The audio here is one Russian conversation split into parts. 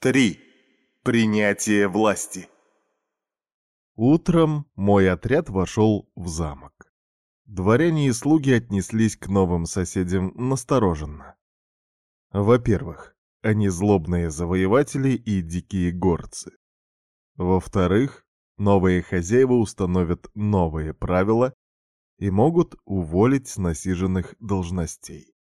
3. Принятие власти. Утром мой отряд вошел в замок. Дворяне и слуги отнеслись к новым соседям настороженно. Во-первых, они злобные завоеватели и дикие горцы. Во-вторых, новые хозяева установят новые правила и могут уволить с насиженных должностей.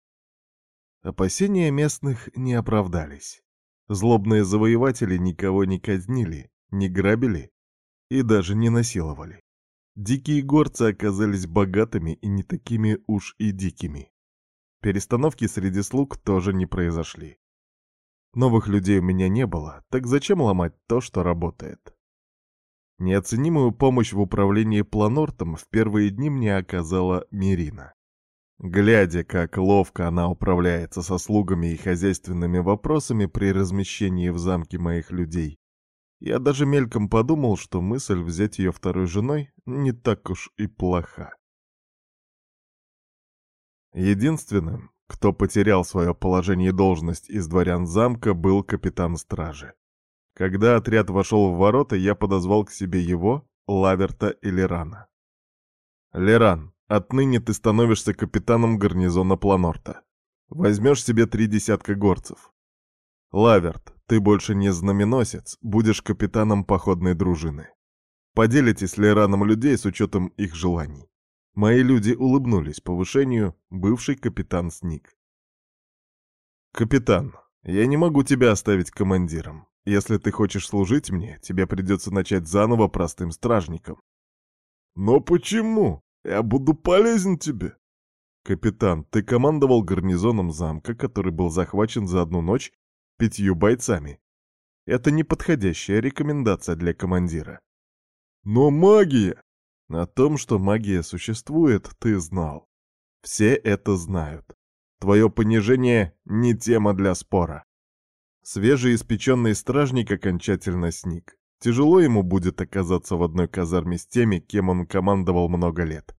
Опасения местных не оправдались. Злобные завоеватели никого не казнили, не грабили и даже не насиловали. Дикие горцы оказались богатыми и не такими уж и дикими. Перестановки среди слуг тоже не произошли. Новых людей у меня не было, так зачем ломать то, что работает? Неоценимую помощь в управлении Планортом в первые дни мне оказала Мирина. Глядя, как ловко она управляется со слугами и хозяйственными вопросами при размещении в замке моих людей, я даже мельком подумал, что мысль взять ее второй женой не так уж и плоха. Единственным, кто потерял свое положение и должность из дворян замка, был капитан стражи. Когда отряд вошел в ворота, я подозвал к себе его, Лаверта и Лерана. «Леран, Отныне ты становишься капитаном гарнизона Планорта. Возьмешь себе три десятка горцев. Лаверт, ты больше не знаменосец, будешь капитаном походной дружины. Поделитесь с Лейраном людей с учетом их желаний. Мои люди улыбнулись повышению, бывший капитан сник. «Капитан, я не могу тебя оставить командиром. Если ты хочешь служить мне, тебе придется начать заново простым стражником». «Но почему?» Я буду полезен тебе. Капитан, ты командовал гарнизоном замка, который был захвачен за одну ночь пятью бойцами. Это неподходящая рекомендация для командира. Но магия! О том, что магия существует, ты знал. Все это знают. Твое понижение не тема для спора. Свежеиспеченный стражник окончательно сник. Тяжело ему будет оказаться в одной казарме с теми, кем он командовал много лет.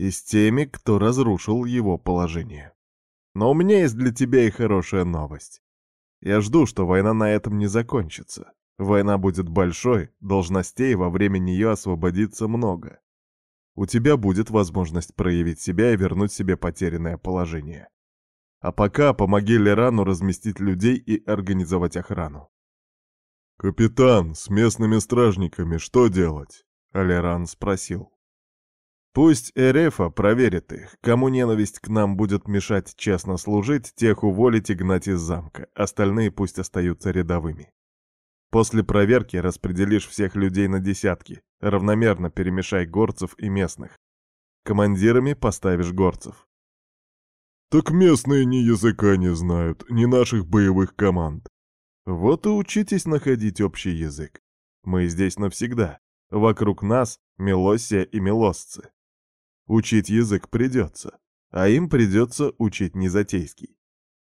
И с теми, кто разрушил его положение. Но у меня есть для тебя и хорошая новость. Я жду, что война на этом не закончится. Война будет большой, должностей во время нее освободится много. У тебя будет возможность проявить себя и вернуть себе потерянное положение. А пока помоги Лерану разместить людей и организовать охрану. «Капитан, с местными стражниками что делать?» — Алеран спросил. «Пусть Эрефа проверит их. Кому ненависть к нам будет мешать честно служить, тех уволить и гнать из замка. Остальные пусть остаются рядовыми. После проверки распределишь всех людей на десятки. Равномерно перемешай горцев и местных. Командирами поставишь горцев. «Так местные ни языка не знают, ни наших боевых команд. Вот и учитесь находить общий язык. Мы здесь навсегда. Вокруг нас Мелоссия и Мелосцы. Учить язык придется, а им придется учить незатейский.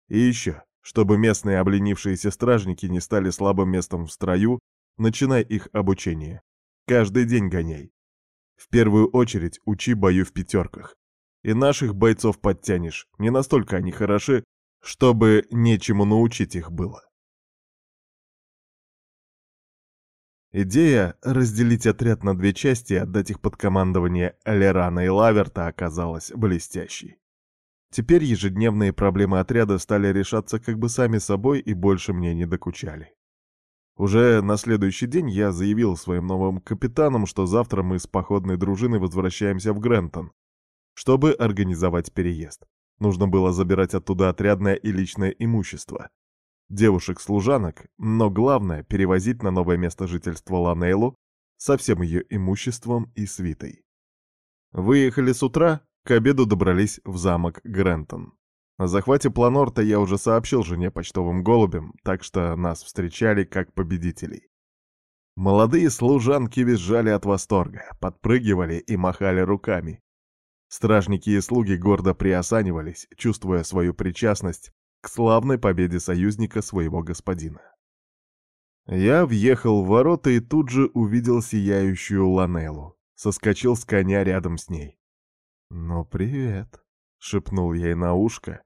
И еще, чтобы местные обленившиеся стражники не стали слабым местом в строю, начинай их обучение. Каждый день гоняй. В первую очередь учи бою в пятерках. И наших бойцов подтянешь, не настолько они хороши, чтобы нечему научить их было. Идея разделить отряд на две части и отдать их под командование Лерана и Лаверта оказалась блестящей. Теперь ежедневные проблемы отряда стали решаться как бы сами собой и больше мне не докучали. Уже на следующий день я заявил своим новым капитанам, что завтра мы с походной дружиной возвращаемся в Грентон, чтобы организовать переезд. Нужно было забирать оттуда отрядное и личное имущество, девушек-служанок, но главное — перевозить на новое место жительства Ланейлу со всем ее имуществом и свитой. Выехали с утра, к обеду добрались в замок Грентон. О захвате Планорта я уже сообщил жене почтовым голубем, так что нас встречали как победителей. Молодые служанки визжали от восторга, подпрыгивали и махали руками. Стражники и слуги гордо приосанивались, чувствуя свою причастность к славной победе союзника своего господина. Я въехал в ворота и тут же увидел сияющую Ланеллу. Соскочил с коня рядом с ней. «Ну, привет», — шепнул ей на ушко,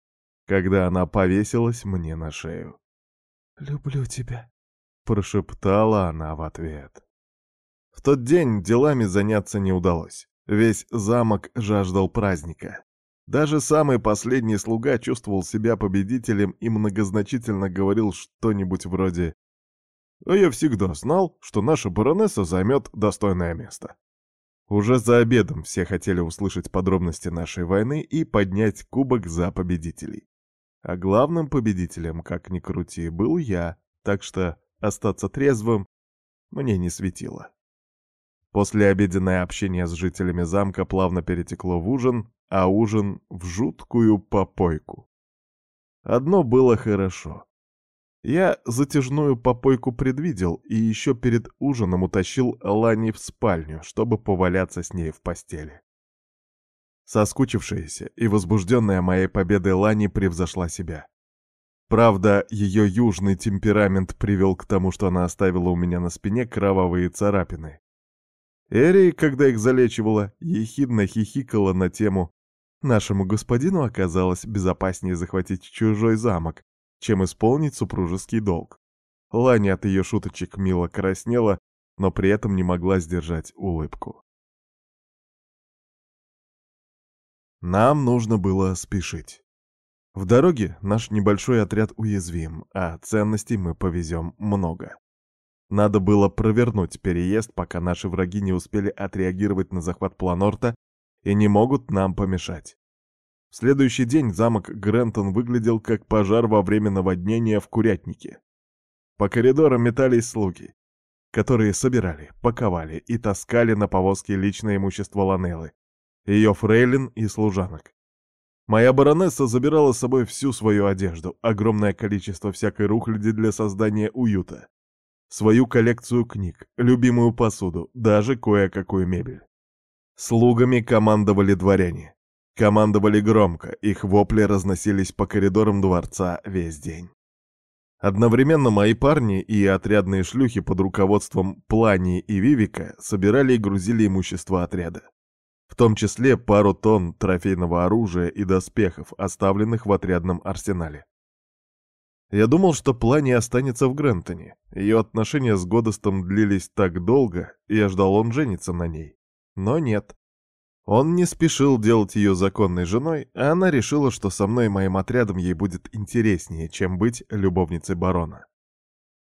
когда она повесилась мне на шею. люблю тебя», — прошептала она в ответ. В тот день делами заняться не удалось. Весь замок жаждал праздника. Даже самый последний слуга чувствовал себя победителем и многозначительно говорил что-нибудь вроде «А я всегда знал, что наша баронесса займет достойное место». Уже за обедом все хотели услышать подробности нашей войны и поднять кубок за победителей. А главным победителем, как ни крути, был я, так что остаться трезвым мне не светило. После обеденное общение с жителями замка плавно перетекло в ужин, а ужин — в жуткую попойку. Одно было хорошо. Я затяжную попойку предвидел и еще перед ужином утащил Лани в спальню, чтобы поваляться с ней в постели. Соскучившаяся и возбужденная моей победой Лани превзошла себя. Правда, ее южный темперамент привел к тому, что она оставила у меня на спине кровавые царапины. Эри, когда их залечивала, ехидно хихикала на тему «Нашему господину оказалось безопаснее захватить чужой замок, чем исполнить супружеский долг». Ланя от ее шуточек мило краснела, но при этом не могла сдержать улыбку. Нам нужно было спешить. В дороге наш небольшой отряд уязвим, а ценностей мы повезем много. Надо было провернуть переезд, пока наши враги не успели отреагировать на захват Планорта и не могут нам помешать. В следующий день замок Грентон выглядел как пожар во время наводнения в Курятнике. По коридорам метались слуги, которые собирали, паковали и таскали на повозке личное имущество Ланеллы, ее фрейлин и служанок. Моя баронесса забирала с собой всю свою одежду, огромное количество всякой рухляди для создания уюта свою коллекцию книг, любимую посуду, даже кое-какую мебель. Слугами командовали дворяне. Командовали громко, их вопли разносились по коридорам дворца весь день. Одновременно мои парни и отрядные шлюхи под руководством Плани и Вивика собирали и грузили имущество отряда. В том числе пару тонн трофейного оружия и доспехов, оставленных в отрядном арсенале. Я думал, что Плани останется в Грентоне. Ее отношения с Годостом длились так долго, и я ждал, он женится на ней. Но нет. Он не спешил делать ее законной женой, а она решила, что со мной и моим отрядом ей будет интереснее, чем быть любовницей барона.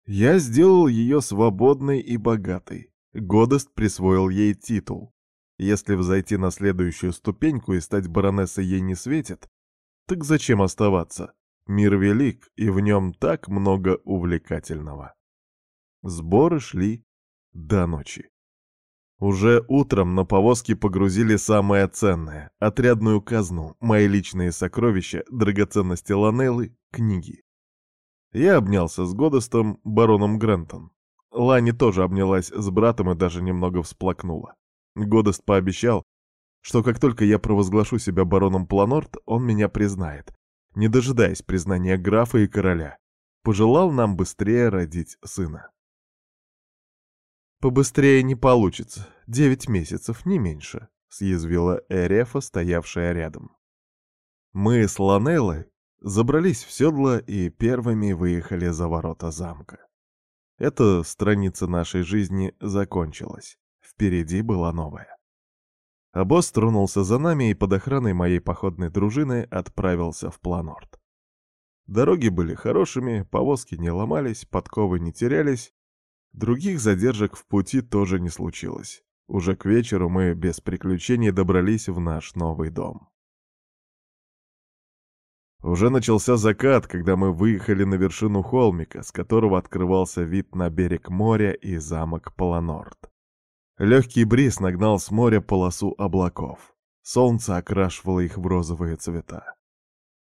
Я сделал ее свободной и богатой. Годост присвоил ей титул. Если взойти на следующую ступеньку и стать баронессой ей не светит, так зачем оставаться? Мир велик, и в нем так много увлекательного. Сборы шли до ночи. Уже утром на повозке погрузили самое ценное — отрядную казну, мои личные сокровища, драгоценности Ланеллы, книги. Я обнялся с Годостом, бароном Грентон. Лани тоже обнялась с братом и даже немного всплакнула. Годост пообещал, что как только я провозглашу себя бароном Планорт, он меня признает, не дожидаясь признания графа и короля, пожелал нам быстрее родить сына. «Побыстрее не получится, девять месяцев, не меньше», — съязвила Эрефа, стоявшая рядом. Мы с Ланеллой забрались в седло и первыми выехали за ворота замка. Эта страница нашей жизни закончилась. Впереди была новая. Босс тронулся за нами и под охраной моей походной дружины отправился в Планорт. Дороги были хорошими, повозки не ломались, подковы не терялись. Других задержек в пути тоже не случилось. Уже к вечеру мы без приключений добрались в наш новый дом. Уже начался закат, когда мы выехали на вершину холмика, с которого открывался вид на берег моря и замок Планорт. Легкий бриз нагнал с моря полосу облаков. Солнце окрашивало их в розовые цвета.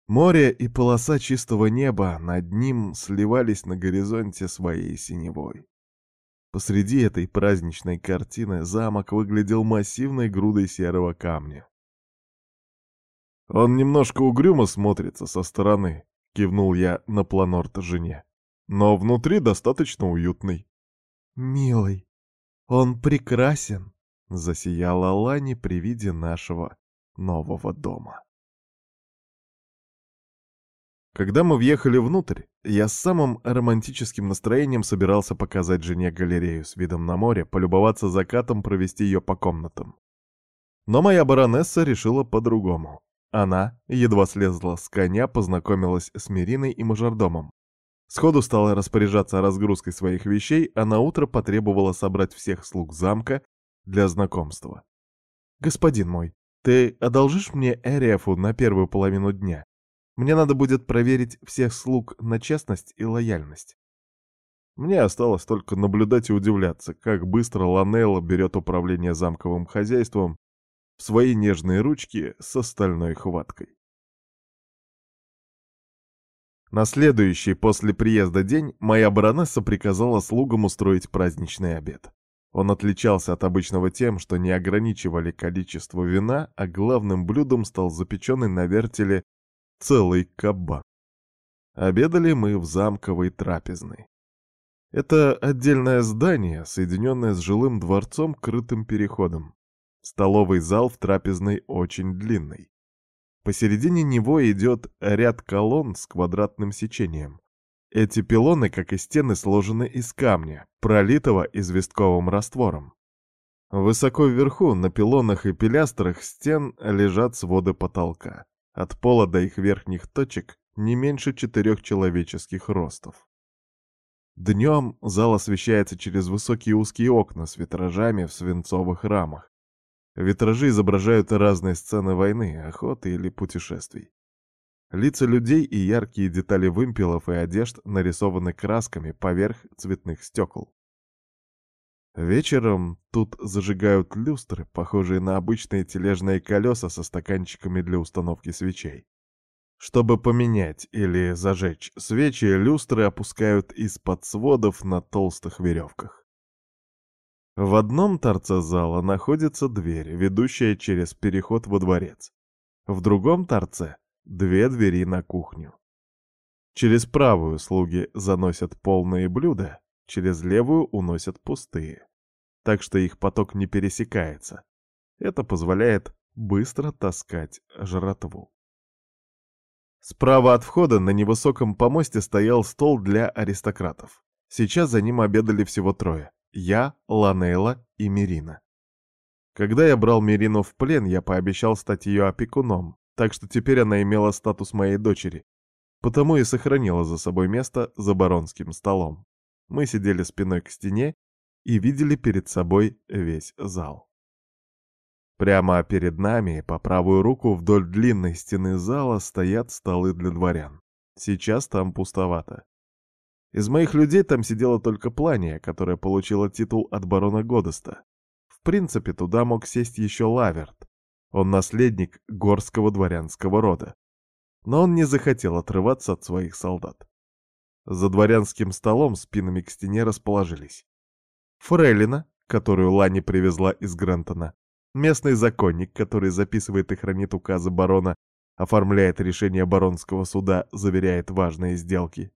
Море и полоса чистого неба над ним сливались на горизонте своей синевой. Посреди этой праздничной картины замок выглядел массивной грудой серого камня. «Он немножко угрюмо смотрится со стороны», — кивнул я на планорт жене. «Но внутри достаточно уютный». «Милый», «Он прекрасен!» — засияла Лани при виде нашего нового дома. Когда мы въехали внутрь, я с самым романтическим настроением собирался показать жене галерею с видом на море, полюбоваться закатом, провести ее по комнатам. Но моя баронесса решила по-другому. Она едва слезла с коня, познакомилась с Мириной и мажордомом. Сходу стала распоряжаться разгрузкой своих вещей, а на утро потребовала собрать всех слуг замка для знакомства. «Господин мой, ты одолжишь мне Эриафу на первую половину дня? Мне надо будет проверить всех слуг на честность и лояльность». Мне осталось только наблюдать и удивляться, как быстро Ланелла берет управление замковым хозяйством в свои нежные ручки с остальной хваткой. На следующий после приезда день моя баронесса приказала слугам устроить праздничный обед. Он отличался от обычного тем, что не ограничивали количество вина, а главным блюдом стал запеченный на вертеле целый кабан. Обедали мы в замковой трапезной. Это отдельное здание, соединенное с жилым дворцом крытым переходом. Столовый зал в трапезной очень длинный. Посередине него идет ряд колонн с квадратным сечением. Эти пилоны, как и стены, сложены из камня, пролитого известковым раствором. Высоко вверху, на пилонах и пилястрах стен лежат своды потолка. От пола до их верхних точек не меньше четырех человеческих ростов. Днем зал освещается через высокие узкие окна с витражами в свинцовых рамах. Витражи изображают разные сцены войны, охоты или путешествий. Лица людей и яркие детали вымпелов и одежд нарисованы красками поверх цветных стекол. Вечером тут зажигают люстры, похожие на обычные тележные колеса со стаканчиками для установки свечей. Чтобы поменять или зажечь свечи, люстры опускают из-под сводов на толстых веревках. В одном торце зала находится дверь, ведущая через переход во дворец. В другом торце две двери на кухню. Через правую слуги заносят полные блюда, через левую уносят пустые. Так что их поток не пересекается. Это позволяет быстро таскать жратву. Справа от входа на невысоком помосте стоял стол для аристократов. Сейчас за ним обедали всего трое. Я, Ланейла и Мирина. Когда я брал Мирину в плен, я пообещал стать ее опекуном, так что теперь она имела статус моей дочери, потому и сохранила за собой место за баронским столом. Мы сидели спиной к стене и видели перед собой весь зал. Прямо перед нами, по правую руку вдоль длинной стены зала, стоят столы для дворян. Сейчас там пустовато. Из моих людей там сидела только Плания, которая получила титул от барона Годеста. В принципе, туда мог сесть еще Лаверт, он наследник горского дворянского рода. Но он не захотел отрываться от своих солдат. За дворянским столом спинами к стене расположились. Фрейлина, которую Лани привезла из Грентона, местный законник, который записывает и хранит указы барона, оформляет решение баронского суда, заверяет важные сделки.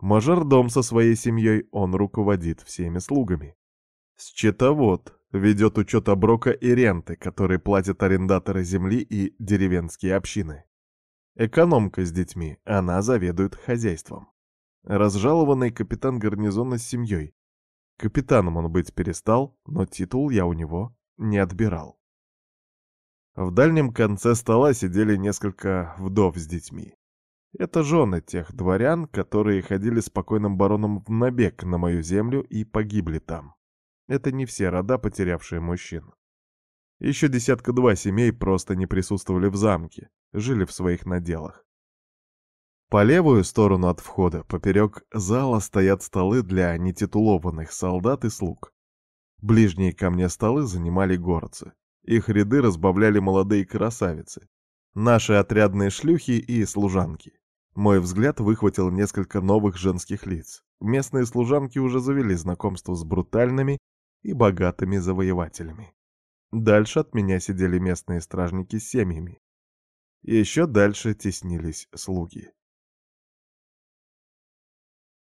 Мажордом со своей семьей он руководит всеми слугами. Счетовод, ведет учет оброка и ренты, которые платят арендаторы земли и деревенские общины. Экономка с детьми, она заведует хозяйством. Разжалованный капитан гарнизона с семьей. Капитаном он быть перестал, но титул я у него не отбирал. В дальнем конце стола сидели несколько вдов с детьми. Это жены тех дворян, которые ходили с покойным бароном в набег на мою землю и погибли там. Это не все рода, потерявшие мужчин. Еще десятка-два семей просто не присутствовали в замке, жили в своих наделах. По левую сторону от входа, поперек зала, стоят столы для нетитулованных солдат и слуг. Ближние ко мне столы занимали горцы. Их ряды разбавляли молодые красавицы. Наши отрядные шлюхи и служанки. Мой взгляд выхватил несколько новых женских лиц. Местные служанки уже завели знакомство с брутальными и богатыми завоевателями. Дальше от меня сидели местные стражники с семьями. Еще дальше теснились слуги.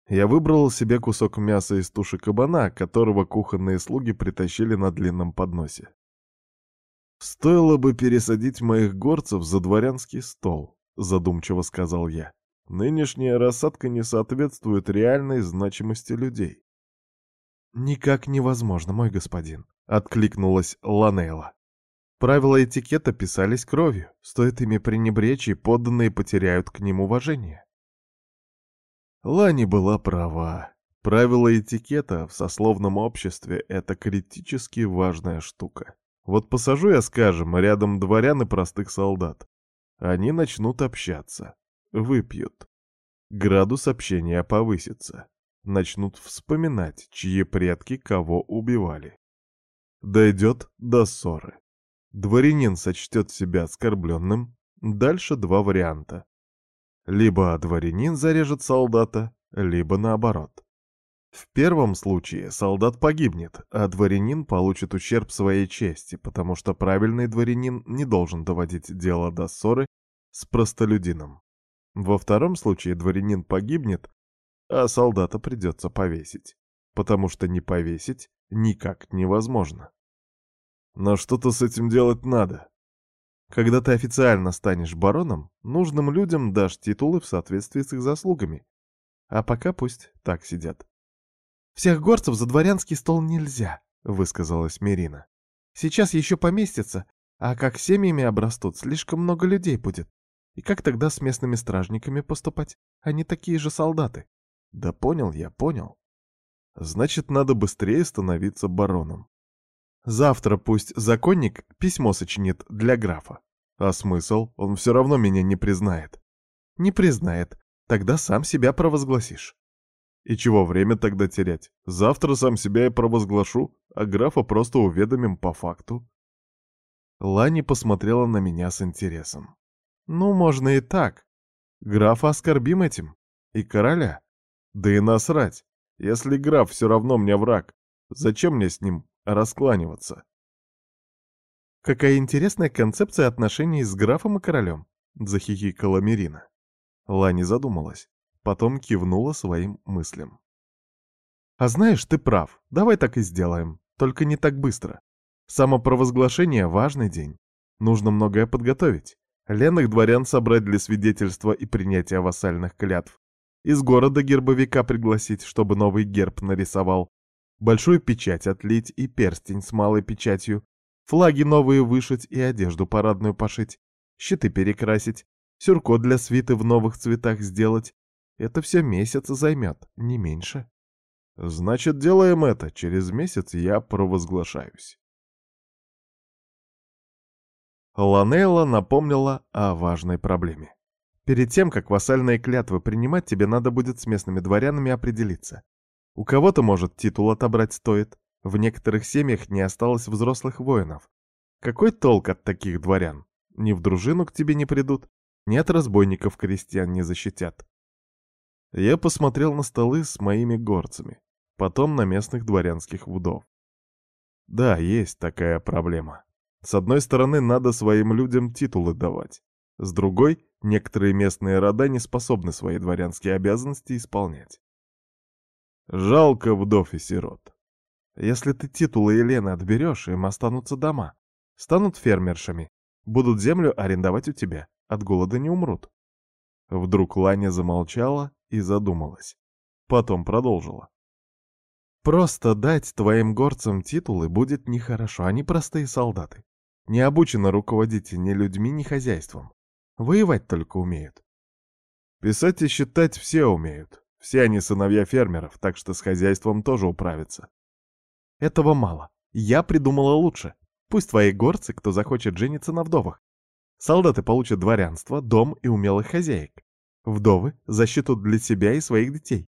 Я выбрал себе кусок мяса из туши кабана, которого кухонные слуги притащили на длинном подносе. «Стоило бы пересадить моих горцев за дворянский стол», — задумчиво сказал я. Нынешняя рассадка не соответствует реальной значимости людей. «Никак невозможно, мой господин», — откликнулась Ланейла. Правила этикета писались кровью. Стоит ими пренебречь, и подданные потеряют к ним уважение. Лани была права. Правила этикета в сословном обществе — это критически важная штука. Вот посажу я, скажем, рядом дворян и простых солдат. Они начнут общаться, выпьют. Градус общения повысится. Начнут вспоминать, чьи предки кого убивали. Дойдет до ссоры. Дворянин сочтет себя оскорбленным. Дальше два варианта. Либо дворянин зарежет солдата, либо наоборот. В первом случае солдат погибнет, а дворянин получит ущерб своей чести, потому что правильный дворянин не должен доводить дело до ссоры с простолюдином. Во втором случае дворянин погибнет, а солдата придется повесить, потому что не повесить никак невозможно. Но что-то с этим делать надо. Когда ты официально станешь бароном, нужным людям дашь титулы в соответствии с их заслугами. А пока пусть так сидят. «Всех горцев за дворянский стол нельзя», — высказалась Мирина. «Сейчас еще поместится, а как семьями обрастут, слишком много людей будет. И как тогда с местными стражниками поступать? Они такие же солдаты». «Да понял я, понял. Значит, надо быстрее становиться бароном. Завтра пусть законник письмо сочинит для графа. А смысл? Он все равно меня не признает». «Не признает. Тогда сам себя провозгласишь». И чего время тогда терять? Завтра сам себя и провозглашу, а графа просто уведомим по факту. Лани посмотрела на меня с интересом. Ну, можно и так. Графа оскорбим этим. И короля. Да и насрать. Если граф все равно мне враг, зачем мне с ним раскланиваться? Какая интересная концепция отношений с графом и королем, захихикала Мирина. Лани задумалась. Потом кивнула своим мыслям. «А знаешь, ты прав. Давай так и сделаем. Только не так быстро. Самопровозглашение — важный день. Нужно многое подготовить. Ленных дворян собрать для свидетельства и принятия вассальных клятв. Из города гербовика пригласить, чтобы новый герб нарисовал. Большую печать отлить и перстень с малой печатью. Флаги новые вышить и одежду парадную пошить. Щиты перекрасить. Сюрко для свиты в новых цветах сделать. Это все месяц займет, не меньше. Значит, делаем это. Через месяц я провозглашаюсь. Ланелла напомнила о важной проблеме. Перед тем, как вассальные клятвы принимать, тебе надо будет с местными дворянами определиться. У кого-то, может, титул отобрать стоит. В некоторых семьях не осталось взрослых воинов. Какой толк от таких дворян? Ни в дружину к тебе не придут, ни от разбойников крестьян не защитят. Я посмотрел на столы с моими горцами, потом на местных дворянских вдов. Да, есть такая проблема. С одной стороны, надо своим людям титулы давать. С другой, некоторые местные рода не способны свои дворянские обязанности исполнять. Жалко вдов и сирот. Если ты титулы Елены отберешь, им останутся дома. Станут фермершами. Будут землю арендовать у тебя. От голода не умрут. Вдруг Ланя замолчала и задумалась. Потом продолжила. Просто дать твоим горцам титулы будет нехорошо, они простые солдаты. Не обучены руководить ни людьми, ни хозяйством. Воевать только умеют. Писать и считать все умеют. Все они сыновья фермеров, так что с хозяйством тоже управятся. Этого мало. Я придумала лучше. Пусть твои горцы, кто захочет жениться на вдовах. Солдаты получат дворянство, дом и умелых хозяек. Вдовы — защиту для себя и своих детей.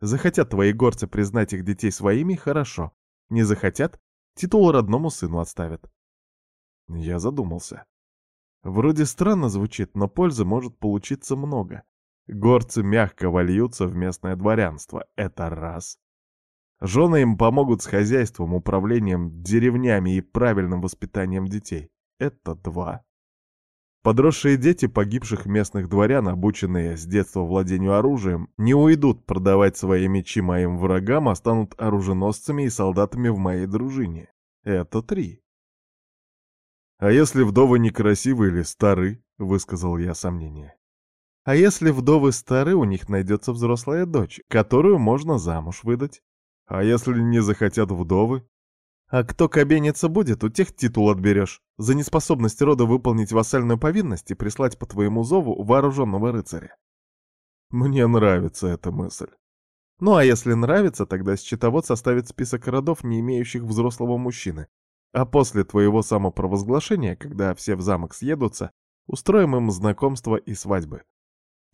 Захотят твои горцы признать их детей своими — хорошо. Не захотят — титул родному сыну отставят. Я задумался. Вроде странно звучит, но пользы может получиться много. Горцы мягко вольются в местное дворянство. Это раз. Жены им помогут с хозяйством, управлением деревнями и правильным воспитанием детей. Это два. Подросшие дети погибших местных дворян, обученные с детства владению оружием, не уйдут продавать свои мечи моим врагам, а станут оруженосцами и солдатами в моей дружине. Это три. «А если вдовы некрасивы или стары?» — высказал я сомнение. А если вдовы стары, у них найдется взрослая дочь, которую можно замуж выдать. А если не захотят вдовы? А кто кабениться будет, у тех титул отберешь. За неспособность рода выполнить вассальную повинность и прислать по твоему зову вооруженного рыцаря. Мне нравится эта мысль. Ну а если нравится, тогда счетовод составит список родов, не имеющих взрослого мужчины. А после твоего самопровозглашения, когда все в замок съедутся, устроим им знакомство и свадьбы.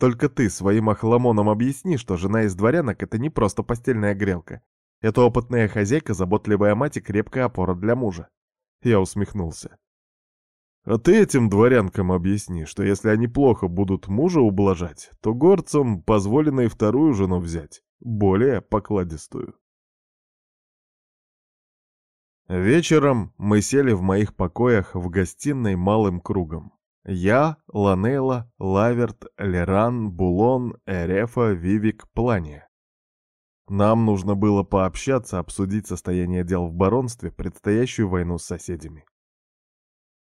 Только ты своим охламоном объясни, что жена из дворянок — это не просто постельная грелка. Это опытная хозяйка, заботливая мать и крепкая опора для мужа. Я усмехнулся. А ты этим дворянкам объясни, что если они плохо будут мужа ублажать, то горцам позволено и вторую жену взять, более покладистую. Вечером мы сели в моих покоях в гостиной малым кругом. Я, Ланейла, Лаверт, Леран, Булон, Эрефа, Вивик, Плания. Нам нужно было пообщаться, обсудить состояние дел в баронстве, предстоящую войну с соседями.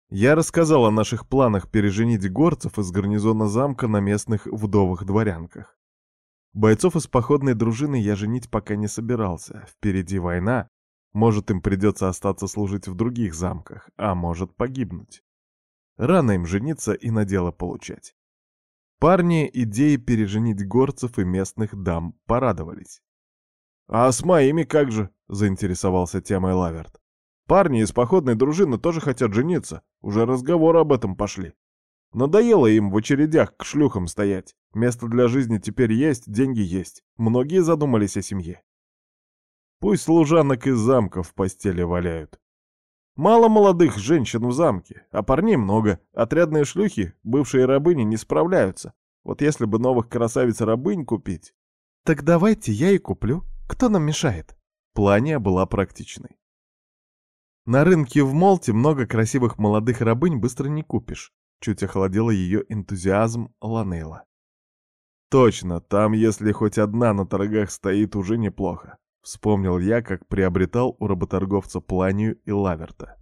Я рассказал о наших планах переженить горцев из гарнизона замка на местных вдовых дворянках. Бойцов из походной дружины я женить пока не собирался. Впереди война. Может, им придется остаться служить в других замках, а может погибнуть. Рано им жениться и на дело получать. Парни идеи переженить горцев и местных дам порадовались. «А с моими как же?» — заинтересовался темой Лаверт. «Парни из походной дружины тоже хотят жениться. Уже разговоры об этом пошли. Надоело им в очередях к шлюхам стоять. Место для жизни теперь есть, деньги есть. Многие задумались о семье. Пусть служанок из замка в постели валяют. Мало молодых женщин в замке, а парней много. Отрядные шлюхи, бывшие рабыни, не справляются. Вот если бы новых красавиц-рабынь купить... Так давайте я и куплю, кто нам мешает? Плания была практичной. На рынке в Молте много красивых молодых рабынь быстро не купишь. Чуть охладила ее энтузиазм Ланейла. Точно, там если хоть одна на торгах стоит, уже неплохо. Вспомнил я, как приобретал у работорговца Планию и Лаверта.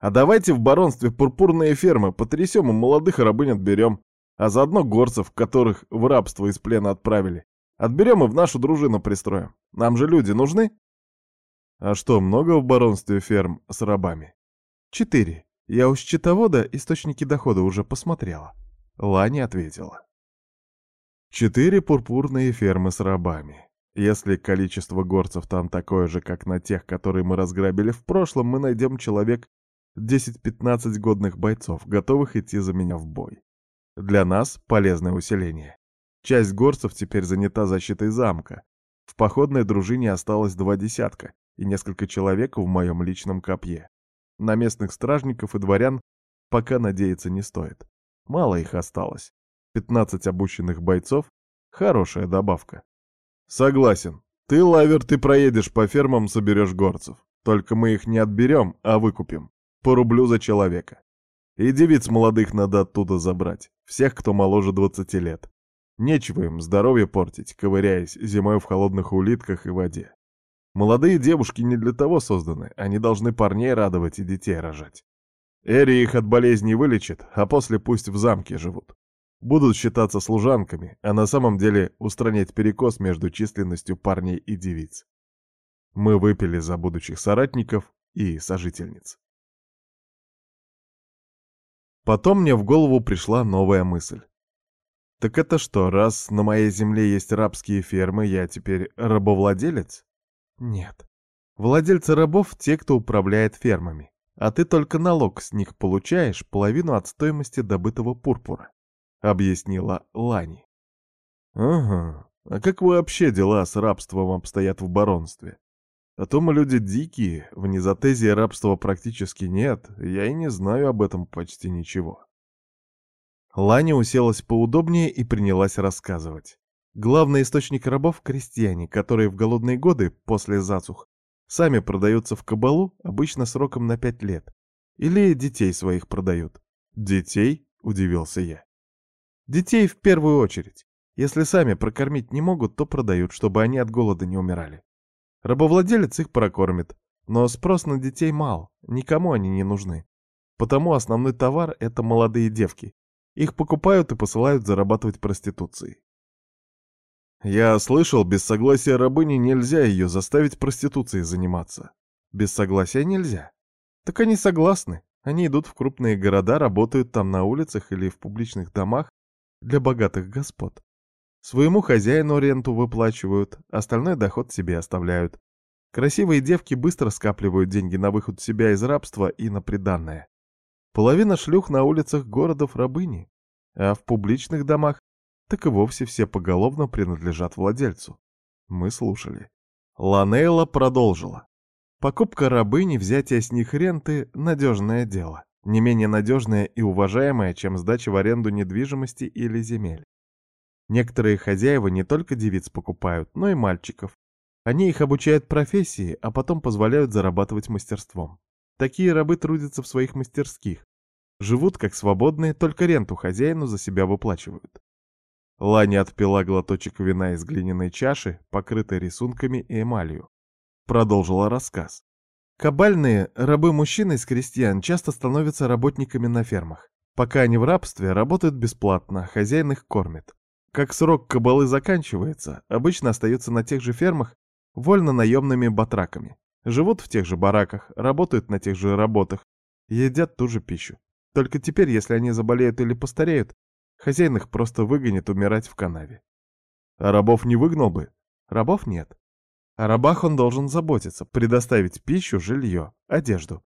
А давайте в баронстве пурпурные фермы потрясем и молодых рабынь отберем, а заодно горцев, которых в рабство из плена отправили. Отберем и в нашу дружину пристроим. Нам же люди нужны? А что, много в баронстве ферм с рабами? Четыре. Я у счетовода источники дохода уже посмотрела. Лани ответила. Четыре пурпурные фермы с рабами. Если количество горцев там такое же, как на тех, которые мы разграбили в прошлом, мы найдем человек 10-15 годных бойцов, готовых идти за меня в бой. Для нас полезное усиление. Часть горцев теперь занята защитой замка. В походной дружине осталось два десятка и несколько человек в моем личном копье. На местных стражников и дворян пока надеяться не стоит. Мало их осталось. 15 обученных бойцов — хорошая добавка. Согласен. Ты, лавер, ты проедешь по фермам, соберешь горцев. Только мы их не отберем, а выкупим. По рублю за человека. И девиц молодых надо оттуда забрать. Всех, кто моложе 20 лет. Нечего им здоровье портить, ковыряясь зимой в холодных улитках и воде. Молодые девушки не для того созданы, они должны парней радовать и детей рожать. Эри их от болезней вылечит, а после пусть в замке живут. Будут считаться служанками, а на самом деле устранять перекос между численностью парней и девиц. Мы выпили за будущих соратников и сожительниц. Потом мне в голову пришла новая мысль. Так это что, раз на моей земле есть рабские фермы, я теперь рабовладелец? Нет. Владельцы рабов — те, кто управляет фермами. А ты только налог с них получаешь половину от стоимости добытого пурпура, — объяснила Лани. Ага. А как вообще дела с рабством обстоят в баронстве? А то мы люди дикие, в Низотезии рабства практически нет, я и не знаю об этом почти ничего. Ланя уселась поудобнее и принялась рассказывать. Главный источник рабов — крестьяне, которые в голодные годы, после засух, сами продаются в кабалу, обычно сроком на пять лет. Или детей своих продают. «Детей?» — удивился я. «Детей в первую очередь. Если сами прокормить не могут, то продают, чтобы они от голода не умирали. Рабовладелец их прокормит, но спрос на детей мал, никому они не нужны. Потому основной товар — это молодые девки, Их покупают и посылают зарабатывать проституцией. Я слышал, без согласия рабыни нельзя ее заставить проституцией заниматься. Без согласия нельзя. Так они согласны. Они идут в крупные города, работают там на улицах или в публичных домах для богатых господ. Своему хозяину ренту выплачивают, остальной доход себе оставляют. Красивые девки быстро скапливают деньги на выход себя из рабства и на приданное. Половина шлюх на улицах городов рабыни, а в публичных домах так и вовсе все поголовно принадлежат владельцу. Мы слушали. Ланейла продолжила. Покупка рабыни, взятие с них ренты — надежное дело. Не менее надежное и уважаемое, чем сдача в аренду недвижимости или земель. Некоторые хозяева не только девиц покупают, но и мальчиков. Они их обучают профессии, а потом позволяют зарабатывать мастерством. Такие рабы трудятся в своих мастерских. Живут как свободные, только ренту хозяину за себя выплачивают. Ланя отпила глоточек вина из глиняной чаши, покрытой рисунками и эмалью. Продолжила рассказ. Кабальные рабы-мужчины из крестьян часто становятся работниками на фермах. Пока они в рабстве, работают бесплатно, хозяин их кормит. Как срок кабалы заканчивается, обычно остаются на тех же фермах вольно-наемными батраками. Живут в тех же бараках, работают на тех же работах, едят ту же пищу. Только теперь, если они заболеют или постареют, Хозяин их просто выгонит умирать в канаве. А рабов не выгнал бы? Рабов нет. О рабах он должен заботиться, предоставить пищу, жилье, одежду.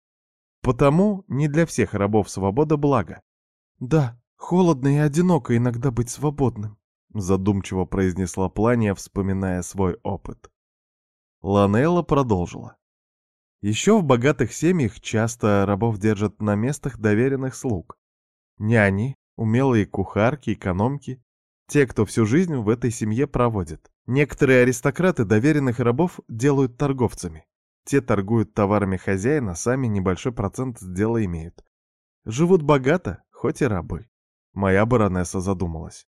Потому не для всех рабов свобода благо. Да, холодно и одиноко иногда быть свободным, задумчиво произнесла Плания, вспоминая свой опыт. Ланелла продолжила. Еще в богатых семьях часто рабов держат на местах доверенных слуг. Няни, умелые кухарки, экономки, те, кто всю жизнь в этой семье проводит. Некоторые аристократы доверенных рабов делают торговцами. Те торгуют товарами хозяина, сами небольшой процент с дела имеют. Живут богато, хоть и рабы. Моя баронесса задумалась.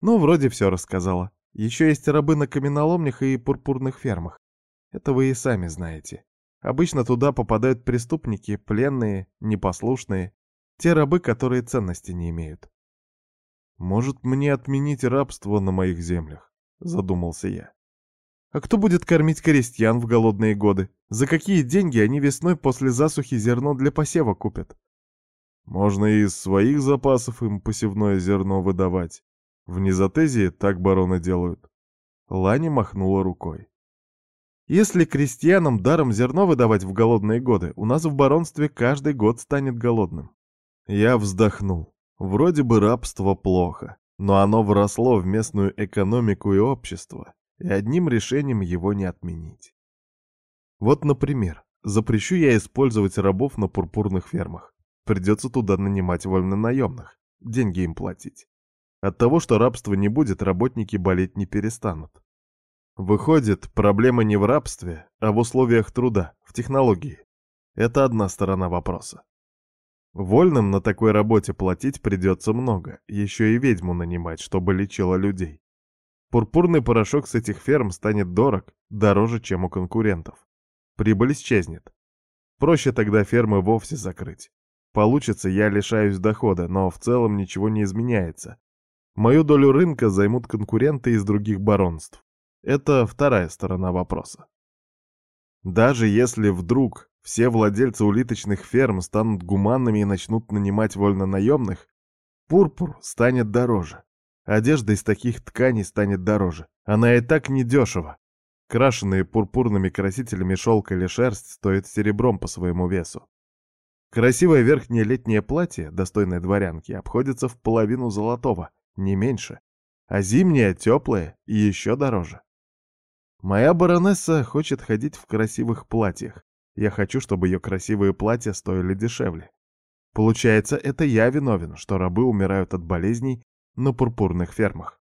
Ну, вроде все рассказала. Еще есть рабы на каменоломнях и пурпурных фермах. Это вы и сами знаете. Обычно туда попадают преступники, пленные, непослушные, те рабы, которые ценности не имеют. «Может, мне отменить рабство на моих землях?» — задумался я. «А кто будет кормить крестьян в голодные годы? За какие деньги они весной после засухи зерно для посева купят?» «Можно и из своих запасов им посевное зерно выдавать. В Низотезии так бароны делают». Лани махнула рукой. «Если крестьянам даром зерно выдавать в голодные годы, у нас в баронстве каждый год станет голодным. Я вздохнул. Вроде бы рабство плохо, но оно вросло в местную экономику и общество, и одним решением его не отменить. Вот, например, запрещу я использовать рабов на пурпурных фермах. Придется туда нанимать вольнонаемных, деньги им платить. От того, что рабства не будет, работники болеть не перестанут. Выходит, проблема не в рабстве, а в условиях труда, в технологии. Это одна сторона вопроса. Вольным на такой работе платить придется много, еще и ведьму нанимать, чтобы лечила людей. Пурпурный порошок с этих ферм станет дорог, дороже, чем у конкурентов. Прибыль исчезнет. Проще тогда фермы вовсе закрыть. Получится, я лишаюсь дохода, но в целом ничего не изменяется. Мою долю рынка займут конкуренты из других баронств. Это вторая сторона вопроса. Даже если вдруг все владельцы улиточных ферм станут гуманными и начнут нанимать вольнонаемных, пурпур станет дороже. Одежда из таких тканей станет дороже. Она и так недешево. Крашенные пурпурными красителями шелк или шерсть стоят серебром по своему весу. Красивое верхнее летнее платье, достойное дворянки, обходится в половину золотого, не меньше. А зимнее, теплое и еще дороже. Моя баронесса хочет ходить в красивых платьях, я хочу, чтобы ее красивые платья стоили дешевле. Получается, это я виновен, что рабы умирают от болезней на пурпурных фермах.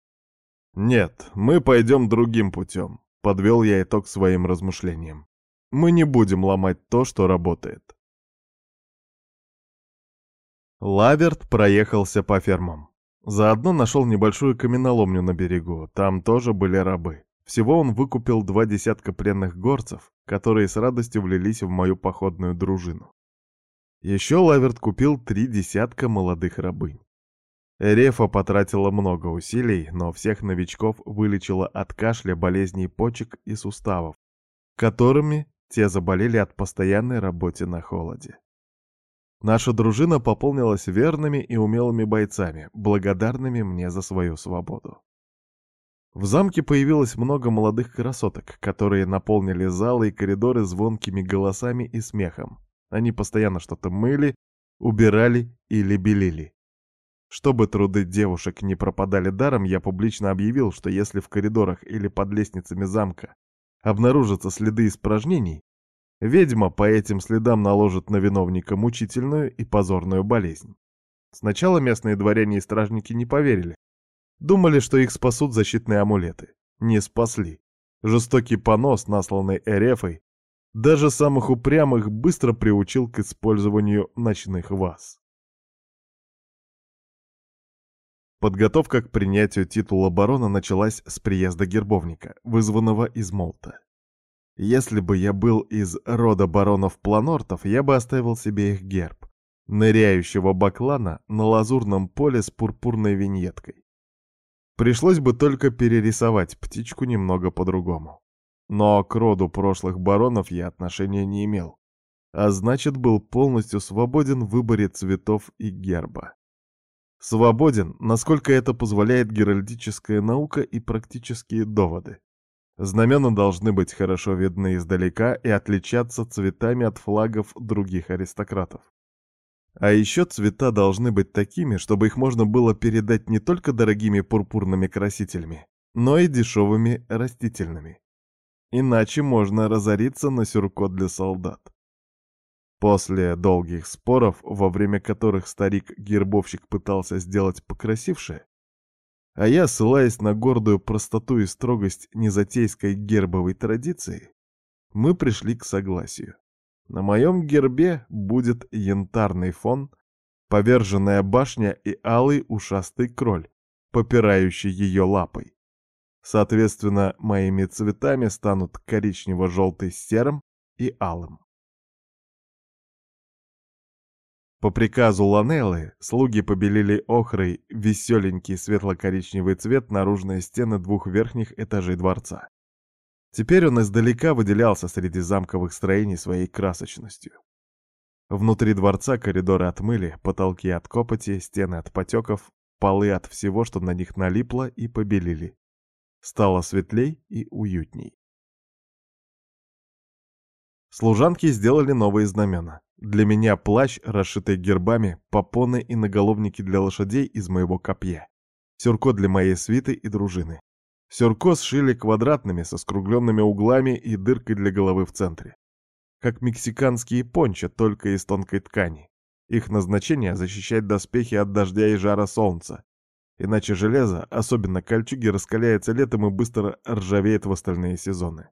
Нет, мы пойдем другим путем, подвел я итог своим размышлениям. Мы не будем ломать то, что работает. Лаверт проехался по фермам. Заодно нашел небольшую каменоломню на берегу, там тоже были рабы. Всего он выкупил два десятка пленных горцев, которые с радостью влились в мою походную дружину. Еще Лаверт купил три десятка молодых рабынь. Рефа потратила много усилий, но всех новичков вылечила от кашля, болезней почек и суставов, которыми те заболели от постоянной работы на холоде. Наша дружина пополнилась верными и умелыми бойцами, благодарными мне за свою свободу. В замке появилось много молодых красоток, которые наполнили залы и коридоры звонкими голосами и смехом. Они постоянно что-то мыли, убирали или белили. Чтобы труды девушек не пропадали даром, я публично объявил, что если в коридорах или под лестницами замка обнаружатся следы испражнений, ведьма по этим следам наложит на виновника мучительную и позорную болезнь. Сначала местные дворяне и стражники не поверили, Думали, что их спасут защитные амулеты. Не спасли. Жестокий понос, насланный Эрефой, даже самых упрямых быстро приучил к использованию ночных ваз. Подготовка к принятию титула барона началась с приезда гербовника, вызванного из Молта. Если бы я был из рода баронов-планортов, я бы оставил себе их герб, ныряющего баклана на лазурном поле с пурпурной виньеткой. Пришлось бы только перерисовать птичку немного по-другому. Но к роду прошлых баронов я отношения не имел, а значит был полностью свободен в выборе цветов и герба. Свободен, насколько это позволяет геральдическая наука и практические доводы. Знамена должны быть хорошо видны издалека и отличаться цветами от флагов других аристократов. А еще цвета должны быть такими, чтобы их можно было передать не только дорогими пурпурными красителями, но и дешевыми растительными. Иначе можно разориться на сюрко для солдат. После долгих споров, во время которых старик-гербовщик пытался сделать покрасившее, а я, ссылаясь на гордую простоту и строгость незатейской гербовой традиции, мы пришли к согласию. На моем гербе будет янтарный фон, поверженная башня и алый ушастый кроль, попирающий ее лапой. Соответственно, моими цветами станут коричнево-желтый с серым и алым. По приказу Ланеллы слуги побелили охрой веселенький светло-коричневый цвет наружные стены двух верхних этажей дворца. Теперь он издалека выделялся среди замковых строений своей красочностью. Внутри дворца коридоры отмыли, потолки от копоти, стены от потеков, полы от всего, что на них налипло, и побелили. Стало светлей и уютней. Служанки сделали новые знамена. Для меня плащ, расшитый гербами, попоны и наголовники для лошадей из моего копья. Сюрко для моей свиты и дружины. Сюрко сшили квадратными, со скругленными углами и дыркой для головы в центре. Как мексиканские пончо, только из тонкой ткани. Их назначение — защищать доспехи от дождя и жара солнца. Иначе железо, особенно кольчуги, раскаляется летом и быстро ржавеет в остальные сезоны.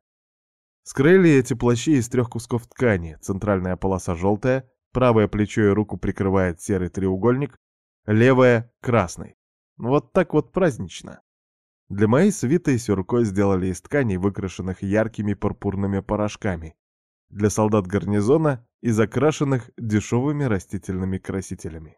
Скрыли эти плащи из трех кусков ткани. Центральная полоса желтая, правое плечо и руку прикрывает серый треугольник, левое — красный. Вот так вот празднично. Для моей свиты сюрко сделали из тканей, выкрашенных яркими пурпурными порошками. Для солдат гарнизона и закрашенных дешевыми растительными красителями.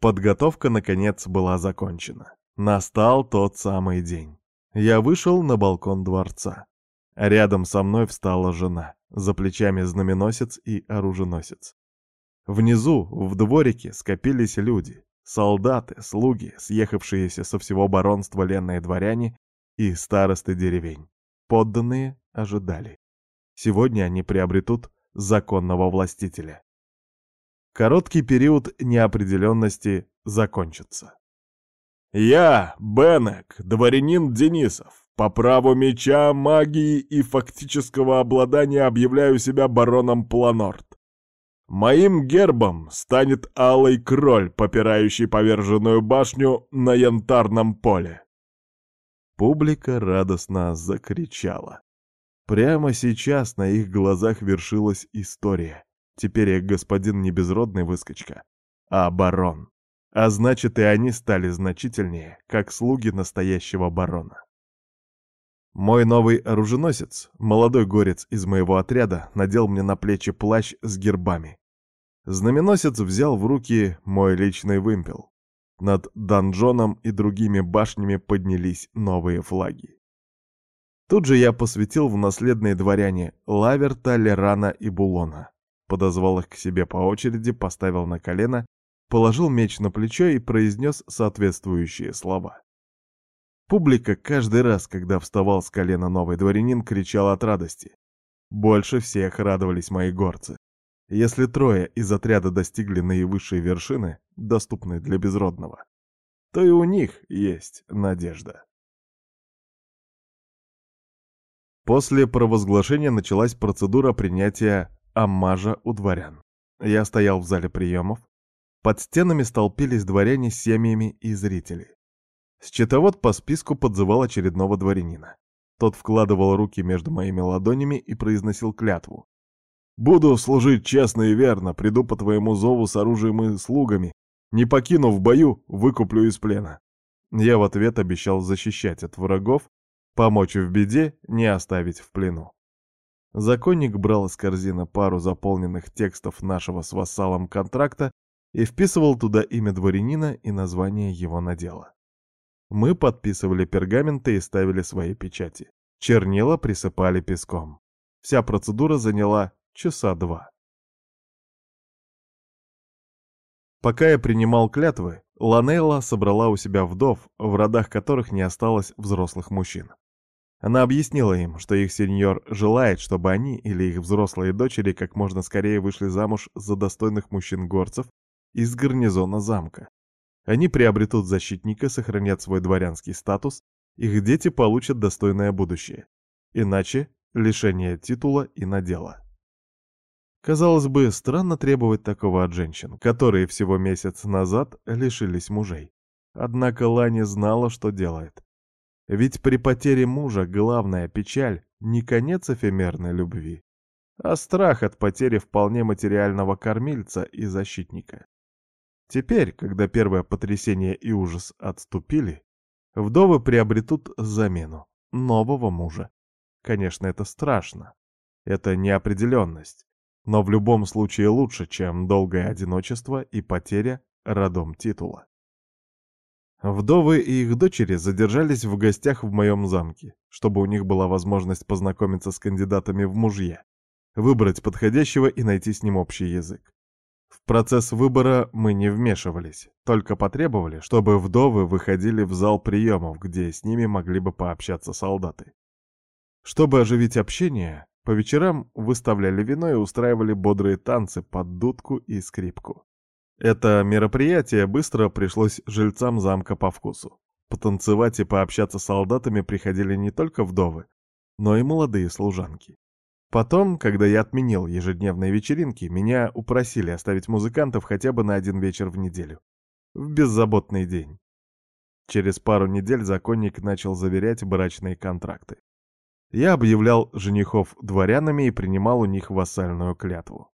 Подготовка, наконец, была закончена. Настал тот самый день. Я вышел на балкон дворца. Рядом со мной встала жена, за плечами знаменосец и оруженосец. Внизу, в дворике, скопились люди. Солдаты, слуги, съехавшиеся со всего баронства ленные дворяне и старосты деревень. Подданные ожидали. Сегодня они приобретут законного властителя. Короткий период неопределенности закончится. «Я, Бенек, дворянин Денисов, по праву меча, магии и фактического обладания объявляю себя бароном Планорт. Моим гербом станет алый кроль, попирающий поверженную башню на янтарном поле. Публика радостно закричала. Прямо сейчас на их глазах вершилась история. Теперь я господин не безродный выскочка, а барон. А значит, и они стали значительнее, как слуги настоящего барона. Мой новый оруженосец, молодой горец из моего отряда, надел мне на плечи плащ с гербами. Знаменосец взял в руки мой личный вымпел. Над донжоном и другими башнями поднялись новые флаги. Тут же я посвятил в наследные дворяне Лаверта, Лерана и Булона. Подозвал их к себе по очереди, поставил на колено, положил меч на плечо и произнес соответствующие слова. Публика каждый раз, когда вставал с колена новый дворянин, кричала от радости. Больше всех радовались мои горцы. Если трое из отряда достигли наивысшей вершины, доступной для безродного, то и у них есть надежда. После провозглашения началась процедура принятия аммажа у дворян. Я стоял в зале приемов. Под стенами столпились дворяне с семьями и зрители. Счетовод по списку подзывал очередного дворянина. Тот вкладывал руки между моими ладонями и произносил клятву. «Буду служить честно и верно, приду по твоему зову с оружием и слугами. Не покину в бою, выкуплю из плена». Я в ответ обещал защищать от врагов Помочь в беде, не оставить в плену. Законник брал из корзины пару заполненных текстов нашего с вассалом контракта и вписывал туда имя дворянина и название его надела. Мы подписывали пергаменты и ставили свои печати. Чернила присыпали песком. Вся процедура заняла часа два. Пока я принимал клятвы, Ланелла собрала у себя вдов, в родах которых не осталось взрослых мужчин. Она объяснила им, что их сеньор желает, чтобы они или их взрослые дочери как можно скорее вышли замуж за достойных мужчин-горцев из гарнизона замка. Они приобретут защитника, сохранят свой дворянский статус, их дети получат достойное будущее. Иначе лишение титула и надела. Казалось бы, странно требовать такого от женщин, которые всего месяц назад лишились мужей. Однако Лани знала, что делает. Ведь при потере мужа главная печаль не конец эфемерной любви, а страх от потери вполне материального кормильца и защитника. Теперь, когда первое потрясение и ужас отступили, вдовы приобретут замену нового мужа. Конечно, это страшно. Это неопределенность. Но в любом случае лучше, чем долгое одиночество и потеря родом титула. Вдовы и их дочери задержались в гостях в моем замке, чтобы у них была возможность познакомиться с кандидатами в мужья, выбрать подходящего и найти с ним общий язык. Процесс выбора мы не вмешивались, только потребовали, чтобы вдовы выходили в зал приемов, где с ними могли бы пообщаться солдаты. Чтобы оживить общение, по вечерам выставляли вино и устраивали бодрые танцы под дудку и скрипку. Это мероприятие быстро пришлось жильцам замка по вкусу. Потанцевать и пообщаться с солдатами приходили не только вдовы, но и молодые служанки. Потом, когда я отменил ежедневные вечеринки, меня упросили оставить музыкантов хотя бы на один вечер в неделю. В беззаботный день. Через пару недель законник начал заверять брачные контракты. Я объявлял женихов дворянами и принимал у них вассальную клятву.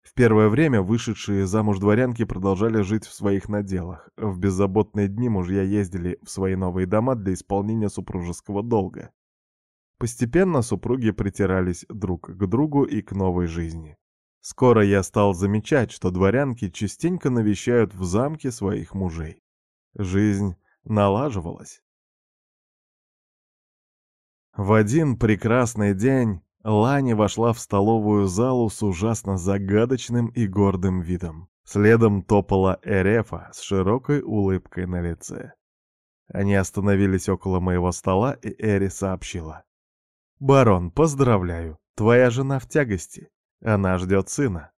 В первое время вышедшие замуж дворянки продолжали жить в своих наделах. В беззаботные дни мужья ездили в свои новые дома для исполнения супружеского долга. Постепенно супруги притирались друг к другу и к новой жизни. Скоро я стал замечать, что дворянки частенько навещают в замке своих мужей. Жизнь налаживалась. В один прекрасный день Лани вошла в столовую залу с ужасно загадочным и гордым видом. Следом топала Эрефа с широкой улыбкой на лице. Они остановились около моего стола, и Эри сообщила. «Барон, поздравляю, твоя жена в тягости. Она ждет сына».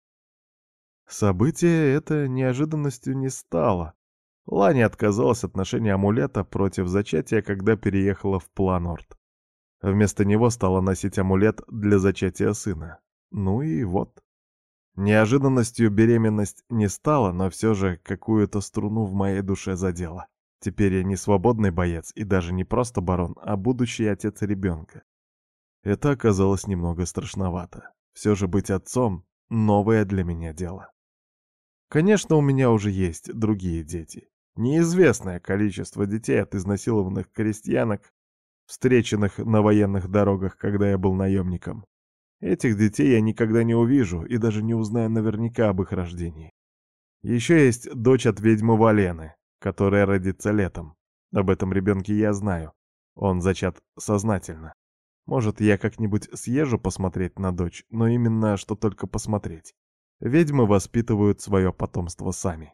Событие это неожиданностью не стало. Лани отказалась от ношения амулета против зачатия, когда переехала в Планорт. Вместо него стала носить амулет для зачатия сына. Ну и вот. Неожиданностью беременность не стала, но все же какую-то струну в моей душе задела. Теперь я не свободный боец и даже не просто барон, а будущий отец ребенка. Это оказалось немного страшновато. Все же быть отцом — новое для меня дело. Конечно, у меня уже есть другие дети. Неизвестное количество детей от изнасилованных крестьянок встреченных на военных дорогах, когда я был наемником. Этих детей я никогда не увижу и даже не узнаю наверняка об их рождении. Еще есть дочь от ведьмы Валены, которая родится летом. Об этом ребенке я знаю. Он зачат сознательно. Может, я как-нибудь съезжу посмотреть на дочь, но именно что только посмотреть. Ведьмы воспитывают свое потомство сами.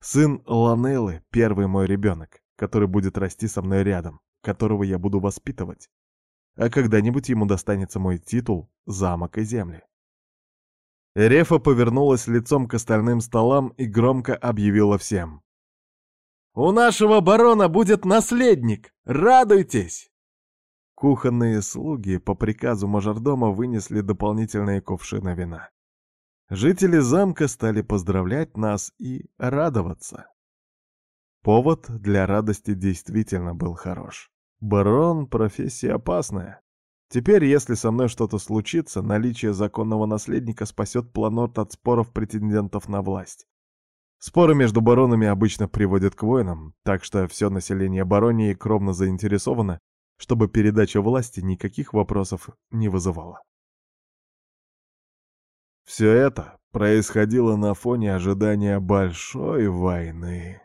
Сын Ланеллы — первый мой ребенок, который будет расти со мной рядом, которого я буду воспитывать а когда-нибудь ему достанется мой титул, замок и земли. Рефа повернулась лицом к остальным столам и громко объявила всем. «У нашего барона будет наследник! Радуйтесь!» Кухонные слуги по приказу мажордома вынесли дополнительные кувшины вина. Жители замка стали поздравлять нас и радоваться. Повод для радости действительно был хорош. Барон — профессия опасная. Теперь, если со мной что-то случится, наличие законного наследника спасет Планорт от споров претендентов на власть. Споры между баронами обычно приводят к войнам, так что все население баронии кровно заинтересовано, чтобы передача власти никаких вопросов не вызывала. Все это происходило на фоне ожидания большой войны.